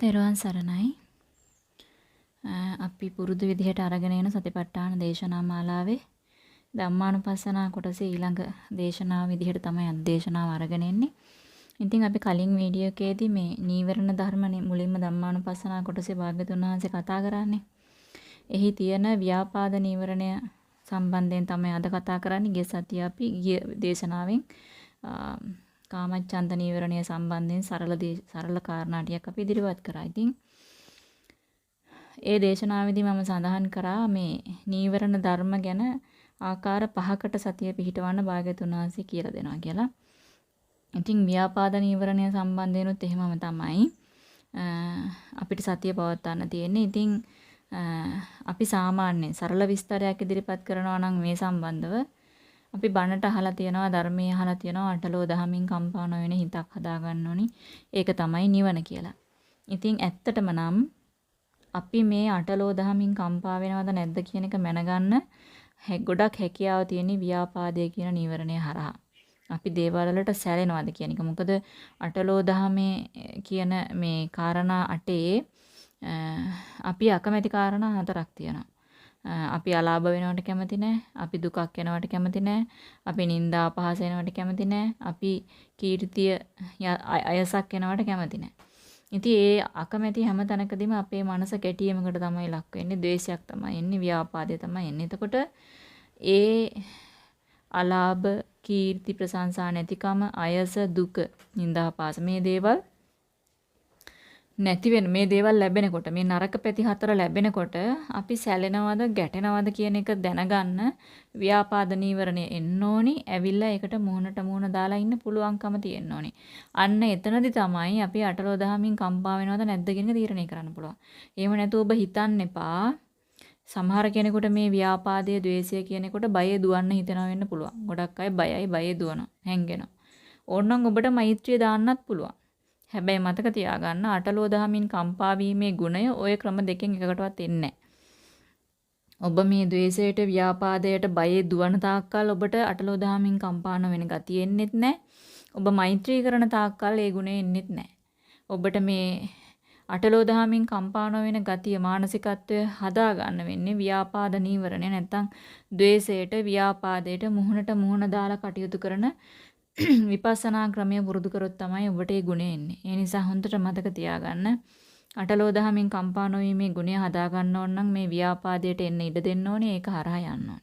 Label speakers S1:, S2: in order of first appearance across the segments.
S1: තෙරුවන් සරණයි. අපි පුරුදු විදිහට අරගෙන යන සතිපට්ඨාන දේශනා මාලාවේ ධම්මානුපස්සනා කොටසේ ඊළඟ දේශනාව විදිහට තමයි අධේශනාව අරගෙන එන්නේ. ඉතින් අපි කලින් වීඩියෝ එකේදී මේ නීවරණ ධර්ම මුලින්ම ධම්මානුපස්සනා කොටසේ භාග්‍යතුන් වහන්සේ කතා කරන්නේ. එහි තියෙන ව්‍යාපාද නීවරණය සම්බන්ධයෙන් තමයි අද කතා කරන්නේ. ගිය සතිය අපි ගිය දේශනාවෙන් කාමච්ඡන්ද නීවරණය සම්බන්ධයෙන් සරල සරල කාරණා ටිකක් අපි ඉදිරිපත් කරා. ඉතින් ඒ දේශනාවේදී මම සඳහන් කරා මේ නීවරණ ධර්ම ගැන ආකාර පහකට සතිය පිහිටවන්න භාග්‍යතුන් වහන්සේ කියලා දෙනවා කියලා. ඉතින් ව්‍යාපාද නීවරණය සම්බන්ධයෙන්ුත් එහෙමම තමයි අපිට සතිය පවත්වන්න තියෙන්නේ. ඉතින් අපි සාමාන්‍යයෙන් සරල විස්තරයක් ඉදිරිපත් කරනවා නම් මේ සම්බන්ධව අපි බණට අහලා තියෙනවා ධර්මයේ අහලා තියෙනවා අටලෝ දහමින් කම්පා නොවන හිතක් හදාගන්න ඕනි. ඒක තමයි නිවන කියලා. ඉතින් ඇත්තටම නම් අපි මේ අටලෝ දහමින් කම්පා වෙනවද නැද්ද කියන එක මැනගන්න ගොඩක් හැකියාව තියෙන ව්‍යාපාදයේ කියන නීවරණය හරහා. අපි දේවල් වලට සැලෙනවද කියන එක. මොකද අටලෝ දහමේ කියන මේ காரணා අටේ අපි අකමැති කාරණා හතරක් තියෙනවා. අපි අලාභ වෙනවට කැමති නැහැ. අපි දුකක් වෙනවට කැමති නැහැ. අපි නිന്ദා අපහාස වෙනවට කැමති නැහැ. අපි කීර්තිය අයසක් වෙනවට කැමති නැහැ. ඉතින් ඒ අකමැති හැම තැනකදීම අපේ මනස කැටීමකට තමයි ලක් වෙන්නේ. ද්වේෂයක් තමයි එන්නේ, ව්‍යාපාදය තමයි එන්නේ. එතකොට ඒ අලාභ, කීර්ති, ප්‍රශංසා නැතිකම, අයස, දුක, නිന്ദා අපහාස මේ දේවල් නැති වෙන මේ දේවල් ලැබෙනකොට මේ නරක පැති හතර ලැබෙනකොට අපි සැලෙනවද ගැටෙනවද කියන එක දැනගන්න ව්‍යාපාද නීවරණය එන්න ඕනි. ඇවිල්ලා ඒකට මුහුණට මුහුණ දාලා ඉන්න පුළුවන්කම තියෙන්න ඕනි. අන්න එතනදි තමයි අපි අටලෝ දහමින් කම්පා වෙනවද නැද්ද කියන තීරණය කරන්න පුළුවන්. එහෙම නැතුව ඔබ හිතන්න එපා. සමහර කෙනෙකුට මේ ව්‍යාපාදයේ द्वේෂය කියනකොට බය දුවන්න හිතනවා වෙන්න පුළුවන්. ගොඩක් අය බයයි බය දුවනවා, හැංගෙනවා. ඕනනම් ඔබට මෛත්‍රිය දාන්නත් පුළුවන්. හැබැයි මතක තියාගන්න අටලෝ දහමින් කම්පා වීමේ ගුණය ওই ක්‍රම දෙකෙන් එකකටවත් එන්නේ ඔබ මේ द्वේෂයට ව්‍යාපාදයට බයේ දුවන තාක්කල් ඔබට අටලෝ දහමින් කම්පාන වෙන ගතිය එන්නෙත් නැහැ. ඔබ මෛත්‍රී කරන තාක්කල් ඒ ගුණය එන්නෙත් නැහැ. ඔබට මේ අටලෝ දහමින් කම්පාන වෙන ගතිය මානසිකත්වය හදා ගන්න වෙන්නේ ව්‍යාපාද නීවරණය නැත්තම් द्वේෂයට ව්‍යාපාදයට මුහුණට මුහුණ දාලා කටයුතු කරන විපස්සනා ක්‍රමය පුරුදු කරොත් තමයි ඔබට ඒ ගුණය එන්නේ. ඒ නිසා හොඳට මතක තියාගන්න. අටලෝ දහමින් කම්පා නොවීමේ ගුණය හදා ගන්න ඕන නම් මේ ව්‍යාපාදයට එන්න ඉඩ දෙන්න ඕනේ. ඒක හරහා යන්න ඕනේ.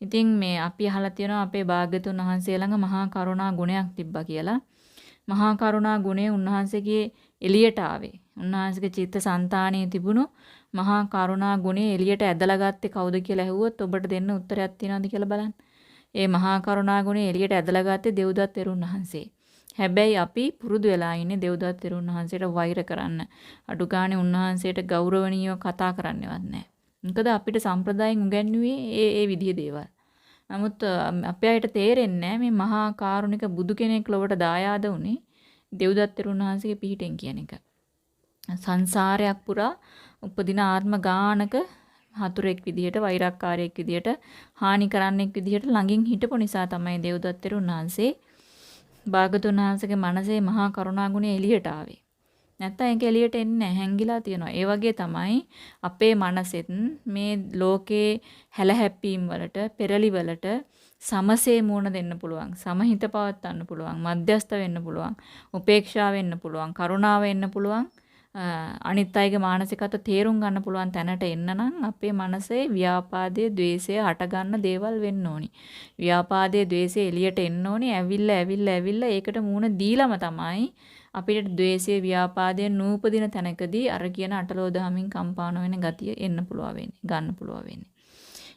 S1: ඉතින් මේ අපි අහලා තියෙනවා අපේ භාග්‍යතුන් වහන්සේ ළඟ මහා කරුණා ගුණයක් තිබ්බා කියලා. මහා කරුණා ගුණය උන්වහන්සේගේ එළියට ආවේ. උන්වහන්සේගේ චිත්ත સંතාණයේ තිබුණු මහා කරුණා ගුණය එළියට ඇදලා ගත්තේ කවුද කියලා ඇහුවොත් ඔබට දෙන්න උත්තරයක් තියනවද කියලා බලන්න. ඒ මහා කරුණාගුණය එළියට ඇදලා ගත්තේ දෙව්දත් තෙරුන් වහන්සේ. හැබැයි අපි පුරුදු වෙලා ඉන්නේ දෙව්දත් තෙරුන් වහන්සේට වෛර කරන්න. අඩු ගානේ උන්වහන්සේට ගෞරවණීයව කතා කරන්නවත් නැහැ. මොකද අපිට සම්ප්‍රදායෙන් උගන්වුවේ ඒ ඒ විදිහේ දේවල්. නමුත් අපේ අයට තේරෙන්නේ මේ මහා කාරුණික බුදු කෙනෙක් ලොවට දායාද උනේ දෙව්දත් තෙරුන් වහන්සේගේ පිහිටෙන් කියන එක. සංසාරයක් පුරා උපදින ආත්ම ගානක හතුරෙක් විදිහට වෛරක්කාරයෙක් විදිහට හානි කරන්නෙක් විදිහට ළඟින් හිටපු නිසා තමයි දේවදත්ත තෙරුන් වහන්සේ භාගතුන් වහන්සේගේ මනසේ මහා කරුණා ගුණය එළියට ආවේ. නැත්තම් ඒක එළියට එන්නේ හැංගිලා තියෙනවා. ඒ වගේ තමයි අපේ මනසෙත් මේ ලෝකේ හැලහැප්පීම් වලට, පෙරලි වලට සමසේ මූණ දෙන්න පුළුවන්. සමහිත පවත්වන්න පුළුවන්. මධ්‍යස්ත වෙන්න පුළුවන්. උපේක්ෂා වෙන්න පුළුවන්. කරුණාව වෙන්න පුළුවන්. අනිත් අයගේ මානසිකත්ව තේරුම් ගන්න පුළුවන් තැනට එන්න නම් අපේ මනසේ ව්‍යාපාදයේ द्वේෂය හටගන්න දේවල් වෙන්න ඕනි. ව්‍යාපාදයේ द्वේෂය එළියට එන්න ඕනි. ඇවිල්ලා ඇවිල්ලා ඇවිල්ලා ඒකට මූණ දීලම තමයි අපිට द्वේෂයේ ව්‍යාපාදයේ නූපදින තැනකදී අර කියන අටලෝ දහමින් කම්පාන වෙන ගතිය එන්න පුළුවන් වෙන්නේ. ගන්න පුළුවන් වෙන්නේ.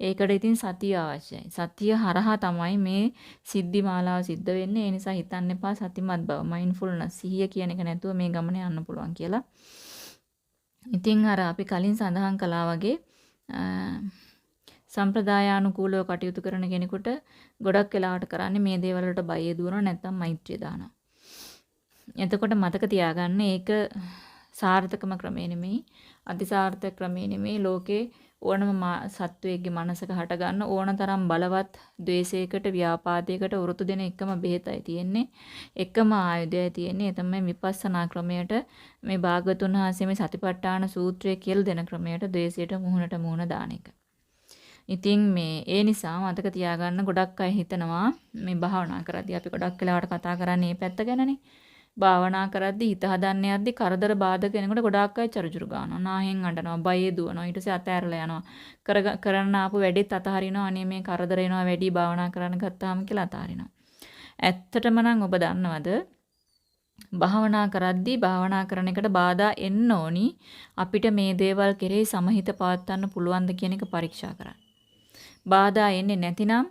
S1: ඒකට ඉතින් සතිය අවශ්‍යයි. සතිය හරහා තමයි මේ සිද්ධි මාලාව සිද්ධ වෙන්නේ. ඒ නිසා හිතන්න එපා සතිමත් බව. මයින්ඩ්ෆුල්නස් සිහිය කියන එක නැතුව මේ ගමනේ යන්න පුළුවන් කියලා. ඉතින් අර අපි කලින් සඳහන් කළා වගේ සම්ප්‍රදායානුකූලව කටයුතු කරන කෙනෙකුට ගොඩක් වෙලාවට කරන්නේ මේ දේවල් වලට බය දුවනවා නැත්නම් මෛත්‍රිය දානවා. එතකොට මතක තියාගන්න ඒක සාර්ථකම ක්‍රමේ නෙමෙයි අතිසාර්ථක ක්‍රමේ නෙමෙයි ලෝකේ ඕනම සත්වයේගේ මනසක හට ගන්න ඕනතරම් බලවත් द्वේෂයකට ව්‍යාපාදයකට වරුතු දෙන එකම බෙහෙතයි තියෙන්නේ එකම ආයුධයයි තියෙන්නේ ඒ තමයි විපස්සනා ක්‍රමයට මේ භාගතුන් වහන්සේ මේ සතිපට්ඨාන සූත්‍රය කියලා දෙන ක්‍රමයට द्वේෂයට මුහුණට මුහුණ දාන එක. ඉතින් මේ ඒ නිසා මතක තියාගන්න ගොඩක් අය හිතනවා මේ භාවනා කරද්දී අපි ගොඩක් වෙලාවට කතා කරන්නේ මේ පැත්ත ගැනනේ. භාවනා කරද්දි හිත හදන්න යද්දි කරදර බාධක එනකොට ගොඩාක් අය චරුචුරු ගන්නවා. නාහෙන් අඬනවා, බයේ දුවනවා. ඊට පස්සේ අතෑරලා යනවා. කර කරන්න ආපු වැඩෙත් අතහරිනවා. අනේ මේ කරදර එනවා වැඩි භාවනා කරන්න ගත්තාම කියලා අතහරිනවා. ඇත්තටම නම් ඔබ දන්නවද? භාවනා කරද්දී භාවනා කරන එකට බාධා එන්න ඕනි අපිට මේ දේවල් කෙරෙහි සමහිත පවත්වන්න පුළුවන්ද කියන එක පරීක්ෂා කරන්න. බාධා එන්නේ නැතිනම්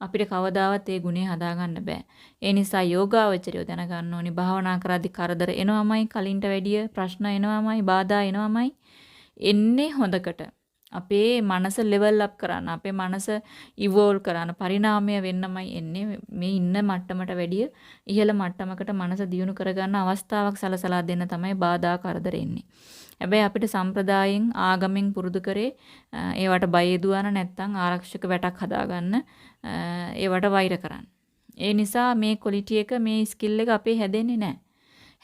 S1: අපිට කවදාවත් ඒ ගුණය හදාගන්න බෑ. ඒ නිසා යෝගාවචරය දැනගන්න ඕනි භාවනා කරද්දී කරදර එනවමයි කලින්ට වැඩිය ප්‍රශ්න එනවමයි බාධා එනවමයි එන්නේ හොඳකට. අපේ මනස ලෙවල් අප් කරන්න අපේ මනස ඉවෝල් කරන්න පරිණාමය වෙන්නමයි එන්නේ මේ ඉන්න මට්ටමට වැඩිය ඉහළ මට්ටමකට මනස දියුණු කරගන්න අවස්ථාවක් සලසලා දෙන්න තමයි බාධා කරදර එන්නේ. හැබැයි අපිට සම්ප්‍රදායෙන් ආගමෙන් පුරුදු කරේ ඒවට බය දුවන නැත්තම් ආරක්ෂක වැටක් හදාගන්න ඒවට වෛර කරන්න. ඒ නිසා මේ ක්වොලිටි එක මේ ස්කිල් එක අපේ හැදෙන්නේ නැහැ.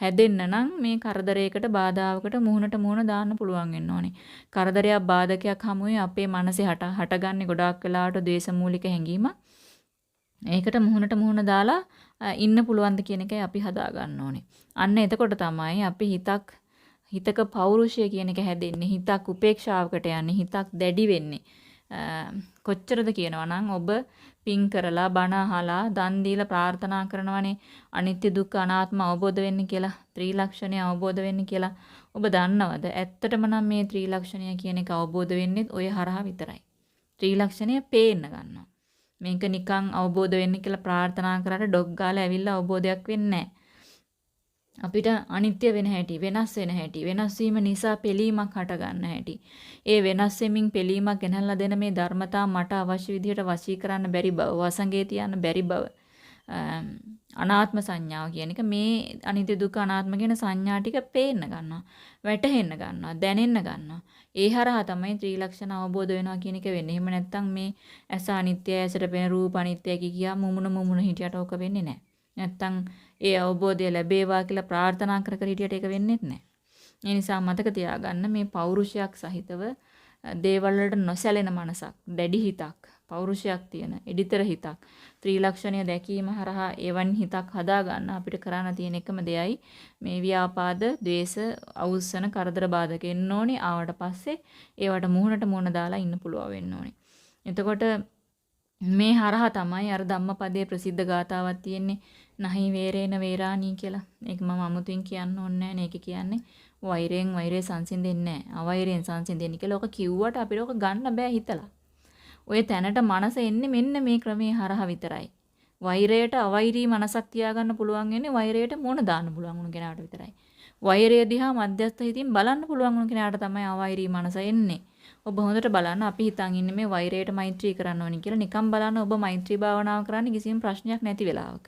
S1: හැදෙන්න නම් මේ කරදරයකට බාධාවකට මුහුණට මුහුණ දාන්න පුළුවන් වෙන්න ඕනේ. කරදරයක් බාධකයක් හමුවේ අපේ මනසේ හට හටගන්නේ ගොඩාක් වෙලාවට ද්වේෂමූලික හැඟීම. ඒකට මුහුණට මුහුණ දාලා ඉන්න පුළුවන්ද කියන එකයි අපි හදා ගන්න ඕනේ. අන්න එතකොට තමයි අපි හිතක් හිතක පෞරුෂය කියන එක හැදෙන්නේ. හිතක් උපේක්ෂාවකට යන්නේ. හිතක් දැඩි වෙන්නේ. කොච්චරද කියනවා නම් ඔබ පින් කරලා බණ අහලා දන් දීලා ප්‍රාර්ථනා කරනවනේ. අනිත්‍ය දුක්ඛ අනාත්ම අවබෝධ වෙන්න කියලා ත්‍රිලක්ෂණය අවබෝධ වෙන්න කියලා ඔබ දන්නවද? ඇත්තටම නම් මේ ත්‍රිලක්ෂණය කියන එක අවබෝධ වෙන්නේ ඔය හරහා විතරයි. ත්‍රිලක්ෂණය පේන්න ගන්නවා. මේක නිකන් අවබෝධ වෙන්න කියලා ප්‍රාර්ථනා කරලා ඩොග් ගාලා ඇවිල්ලා අවබෝධයක් වෙන්නේ නැහැ. අපිට අනිත්‍ය වෙන හැටි වෙනස් වෙන හැටි වෙනස් වීම නිසා පිළීමක් හට ගන්න හැටි. ඒ වෙනස් වෙමින් පිළීමක් ගෙනල්ලා දෙන මේ ධර්මතා මට අවශ්‍ය විදිහට වශී කරන්න බැරි බව වසඟේ තියන්න බැරි බව. අනාත්ම සංඥාව කියන එක මේ අනිත්‍ය දුක්ඛ අනාත්ම කියන සංඥා ටික පේන්න ගන්නවා වැටහෙන්න ගන්නවා දැනෙන්න ගන්නවා. ඒ හරහා තමයි ත්‍රිලක්ෂණ අවබෝධ වෙනවා කියන එක වෙන්නේ. එහෙම නැත්නම් මේ ඇස අනිත්‍යයි ඇසට පෙනෙන රූප අනිත්‍යයි කියා මුමුණ මුමුණ හිටියට ඕක වෙන්නේ නැහැ. නැත්නම් ඒ අවබෝධය ලැබේවා කියලා ප්‍රාර්ථනා කර කර හිටියට ඒක වෙන්නේ නැහැ. ඒ නිසා මතක තියාගන්න මේ පෞරුෂයක් සහිතව දේවල් වලට නොසැලෙන මනසක්, දැඩි හිතක්, පෞරුෂයක් තියෙන, එඩිතර හිතක්, ත්‍රිලක්ෂණය දැකීම හරහා එවන් හිතක් හදා ගන්න අපිට කරන්න තියෙන එකම දෙයයි මේ ව්‍යාපාද, द्वේෂ, අවුස්සන, කරදර බාධක එන්න ඕනේ. ආවට පස්සේ ඒවට මුහුණට මුහුණ දාලා ඉන්න පුළුවන් වෙන්න ඕනේ. එතකොට මේ හරහා තමයි අර ධම්මපදයේ ප්‍රසිද්ධ ගාතාවක් තියෙන්නේ නහි වේරේන වේරාණී කියලා. ඒක මම අමුතුවෙන් කියන්න ඕනේ නැහැ. ඒක කියන්නේ වෛරයෙන් වෛරය සංසිඳෙන්නේ නැහැ. අවෛරයෙන් සංසිඳෙන්නේ කියලා. ඔක කිව්වට අපිට ඔක ගන්න බෑ හිතලා. ඔය තැනට මනස එන්නේ මෙන්න මේ ක්‍රමයේ හරහා විතරයි. වෛරයට අවෛරී මනසක් තියාගන්න පුළුවන් වෙන්නේ වෛරයට මොන දාන්න පුළුවන් වුණ කෙනාට විතරයි. වෛරය දිහා මධ්‍යස්ථ හිතින් බලන්න පුළුවන් වුණ කෙනාට තමයි අවෛරී මනස එන්නේ. ඔබ හොඳට බලන්න අපි හිතන් ඉන්නේ මේ වෛරයට මෛත්‍රී කරන්න ඕනි කියලා. නිකන් බලන්න ඔබ මෛත්‍රී භාවනාව කරන්නේ කිසිම ප්‍රශ්නයක් නැති වෙලාවක.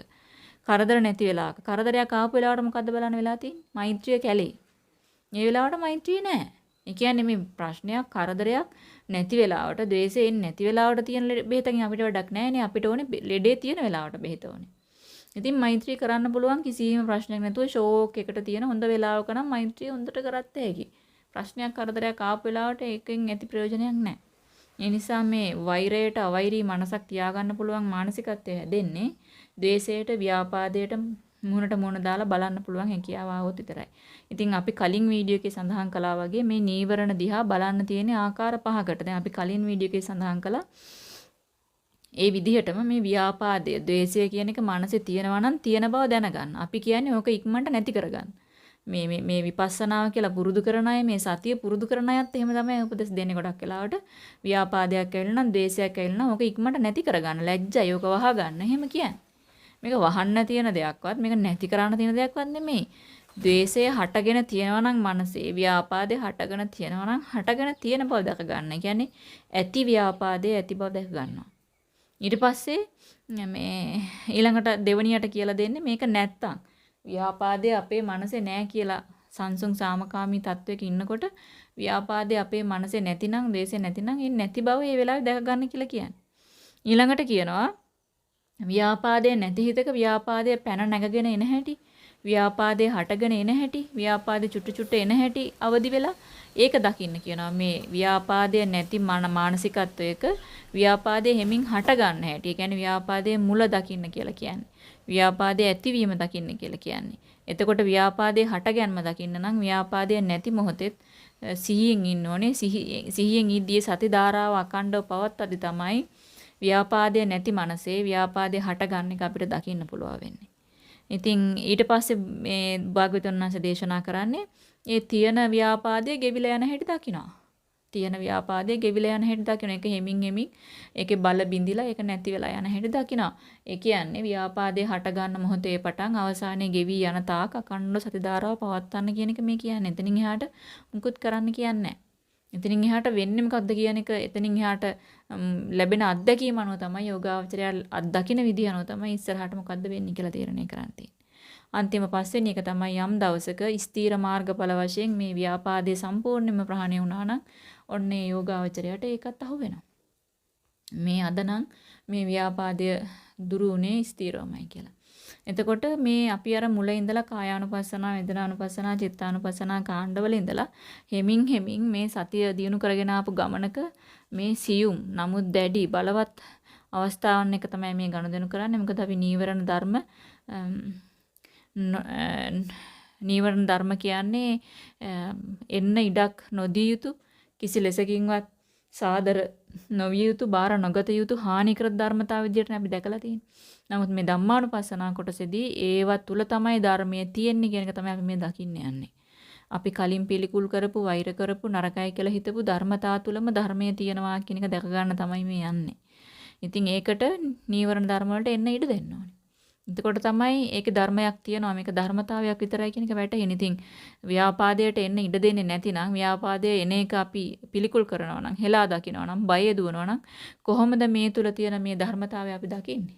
S1: කරදර නැති වෙලාවක. කරදරයක් ආපු වෙලාවට මොකද්ද බලන්න වෙලා තියෙන්නේ? මෛත්‍රිය කැලේ. මේ වෙලාවට මෛත්‍රිය නැහැ. ඒ කියන්නේ මේ ප්‍රශ්නයක් කරදරයක් නැති වෙලාවට, ද්වේෂයෙන් නැති වෙලාවට තියෙන බෙහෙතකින් අපිට වැඩක් නැහැ අපිට ඕනේ ලෙඩේ තියෙන වෙලාවට බෙහෙත ඕනේ. ඉතින් මෛත්‍රී කරන්න පුළුවන් කිසිම ප්‍රශ්නයක් නැතුව ෂෝක් එකට තියෙන හොඳ වෙලාවක නම් මෛත්‍රිය හොඳට කරත් හැකි. ප්‍රශ්නයක් කරදරයක් ආපු වෙලාවට ඒකෙන් ඇති ප්‍රයෝජනයක් නැහැ. ඒ නිසා මේ වෛරයට අවෛරී මනසක් තියාගන්න පුළුවන් මානසිකත්වය හැදෙන්නේ ද්වේෂයට ව්‍යාපාදයට මුහුණට මුහුණ දාලා බලන්න පුළුවන් හැකියාව ආවොත් විතරයි. ඉතින් අපි කලින් වීඩියෝ එකේ සඳහන් කළා වගේ මේ නීවරණ දිහා බලන්න තියෙන ආකාර පහකට. දැන් අපි කලින් වීඩියෝ එකේ සඳහන් කළා ඒ විදිහටම මේ ව්‍යාපාදය, ද්වේෂය කියන එක මනසේ තියෙනවා නම් තියෙන බව දැනගන්න. අපි කියන්නේ ඕක ඉක්මනට නැති කරගන්න. මේ මේ මේ විපස්සනාව කියලා පුරුදු කරන අය මේ සතිය පුරුදු කරන අයත් එහෙම තමයි උපදෙස් දෙන්නේ ගොඩක් වෙලාවට. ව්‍යාපාදයක් ඇවිල්ලා නම් ද්වේෂයක් ඇවිල්ලා නම් ඕක ඉක්මනට නැති කරගන්න ලැජ්ජයි ඕක වහ ගන්න. එහෙම කියන්නේ. මේක වහන්න තියෙන දෙයක්වත් මේක නැති කරන්න තියෙන දෙයක්වත් නෙමෙයි. ද්වේෂය හටගෙන තියෙනවා නම් මනසේ ව්‍යාපාදේ හටගෙන තියෙනවා නම් හටගෙන තියෙන බව දැක ගන්න. ඒ කියන්නේ ඇති ව්‍යාපාදේ ඇති බව දැක ගන්නවා. ඊට පස්සේ මේ ඊළඟට දෙවණියට කියලා දෙන්නේ මේක නැත්තම්. ව්‍යාපාදේ අපේ මනසේ නෑ කියලා සංසුන් සාමකාමී තත්වයක ඉන්නකොට ව්‍යාපාදේ අපේ මනසේ නැතිනම් දේශේ නැතිනම් ඒ නැති බව ඒ වෙලාවේ දැක ගන්න කියලා කියන්නේ. ඊළඟට කියනවා ව්‍යාපාදයේ නැති හිතක ව්‍යාපාදයේ පැන නැගගෙන එන හැටි ව්‍යාපාදයේ හටගෙන එන හැටි ව්‍යාපාදේ චුට්ටු චුට්ට එන හැටි අවදි වෙලා ඒක දකින්න කියනවා මේ ව්‍යාපාදයේ නැති මානසිකත්වයක ව්‍යාපාදයේ හැමින් හට ගන්න හැටි. ඒ කියන්නේ ව්‍යාපාදයේ මුල දකින්න කියලා කියන්නේ. ව්‍යාපාදයේ ඇතිවීම දකින්න කියලා කියන්නේ. එතකොට ව්‍යාපාදයේ හටගැන්ම දකින්න නම් ව්‍යාපාදයේ නැති මොහොතෙත් සිහියෙන් ඉන්න ඕනේ. සිහියෙන් ඉද්දී සති ධාරාව අකණ්ඩව පවත්වාදි තමයි ව්‍යාපාදයේ නැති මනසේ ව්‍යාපාදයේ හටගන්න එක අපිට දකින්න පුළුවන් වෙන්නේ. ඉතින් ඊට පස්සේ මේ භාග්‍යවතුන් වහන්සේ දේශනා කරන්නේ ඒ තියෙන ව්‍යාපාදයේ ගෙවිලා යන හැටි දකිනවා. තියෙන ව්‍යාපාදයේ ගෙවිලා යන හැටි දකින එක හෙමින් හෙමින් ඒකේ බල බිඳිලා ඒක නැති වෙලා යන හැටි දකිනවා. ඒ කියන්නේ ව්‍යාපාදයේ හට ගන්න මොහොතේ පටන් අවසානයේ ගෙවි යන තාක් අකණ්ඩ සති ධාරාව පවත්වන්න කියන එක මේ කියන්නේ. එතනින් එහාට මුකුත් කරන්න කියන්නේ එතනින් එහාට වෙන්නේ මොකක්ද කියන එක එතනින් එහාට ලැබෙන අත්දැකීම අනුව තමයි යෝගාවචරය අත්දකින විදිහ අනුව තමයි ඉස්සරහට මොකද්ද වෙන්නේ කියලා තීරණය කරන්න තියෙන්නේ. අන්තිම පස්වෙනි එක තමයි යම් දවසක ස්ථීර මාර්ගඵල වශයෙන් මේ ව්‍යාපාදයේ සම්පූර්ණයෙන්ම ප්‍රහාණය වුණා නම් ඔන්නේ යෝගාවචරයට ඒකත් අහු වෙනවා. මේ අදනම් මේ ව්‍යාපාදය දුරු උනේ ස්ථීරවමයි කියලා. එතකොට මේ අපි අර මුල ඉඳලා කායානුපස්සනා, වේදනානුපස්සනා, චිත්තානුපස්සනා කාණ්ඩවල ඉඳලා හෙමින් හෙමින් මේ සතිය දිනු කරගෙන ආපු ගමනක මේ සියුම් නමුත් දැඩි බලවත් අවස්ථාවන් එක තමයි මේ ගනුදෙනු කරන්නේ. මොකද අපි නීවරණ ධර්ම නීවරණ ධර්ම කියන්නේ එන්න ඉඩක් නොදිය යුතු කිසි ලෙසකින්වත් සාදර නොවිය යුතු බාර නොගත යුතු හානිකර ධර්මතාව විදිහට අපි දැකලා තියෙන්නේ. නමුත් මේ ධම්මානුපස්සනා කොටසේදී ඒවත් තුල තමයි ධර්මයේ තියෙන්නේ කියන එක තමයි අපි මේ දකින්න යන්නේ. අපි කලින් පිළිකුල් කරපු වෛර කරපු නරකයි කියලා හිතපු ධර්මතා තුලම ධර්මයේ තියෙනවා කියන එක දැක ගන්න තමයි මේ යන්නේ. ඉතින් ඒකට නීවරණ ධර්ම වලට එන්න ඉඩ දෙන්න ඕනේ. එතකොට තමයි ඒකේ ධර්මයක් තියෙනවා මේක ධර්මතාවයක් විතරයි කියන එක වැටහෙන්නේ. ඉතින් ව්‍යාපාදයට එන්න ඉඩ දෙන්නේ නැතිනම් ව්‍යාපාදයේ එන එක අපි පිළිකුල් කරනවා නම් හෙලා දකිනවා නම් බය දුවනවා නම් කොහොමද මේ තුල තියෙන මේ ධර්මතාවය අපි දකින්නේ?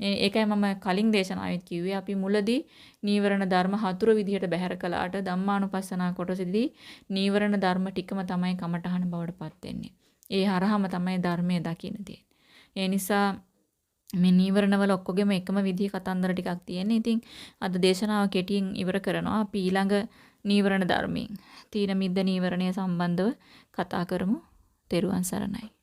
S1: ඒකයි මම කලින් දේශනාවෙත් කිව්වේ අපි මුලදී නීවරණ ධර්ම හතුරු විදිහට බැහැර කළාට ධම්මානුපස්සනා කොටසදී නීවරණ ධර්ම ටිකම තමයි කමඨහන බවට පත් වෙන්නේ. ඒ හරහාම තමයි ධර්මයේ දකින්න ඒ නිසා මේ නීවරණවල ඔක්කොගෙම එකම විදිහේ කතන්දර ටිකක් තියෙන්නේ. ඉතින් අද දේශනාව කෙටියෙන් ඉවර කරනවා. අපි ඊළඟ නීවරණ ධර්මයෙන් තීන මිද්ද නීවරණය සම්බන්ධව කතා කරමු. තෙරුවන් සරණයි.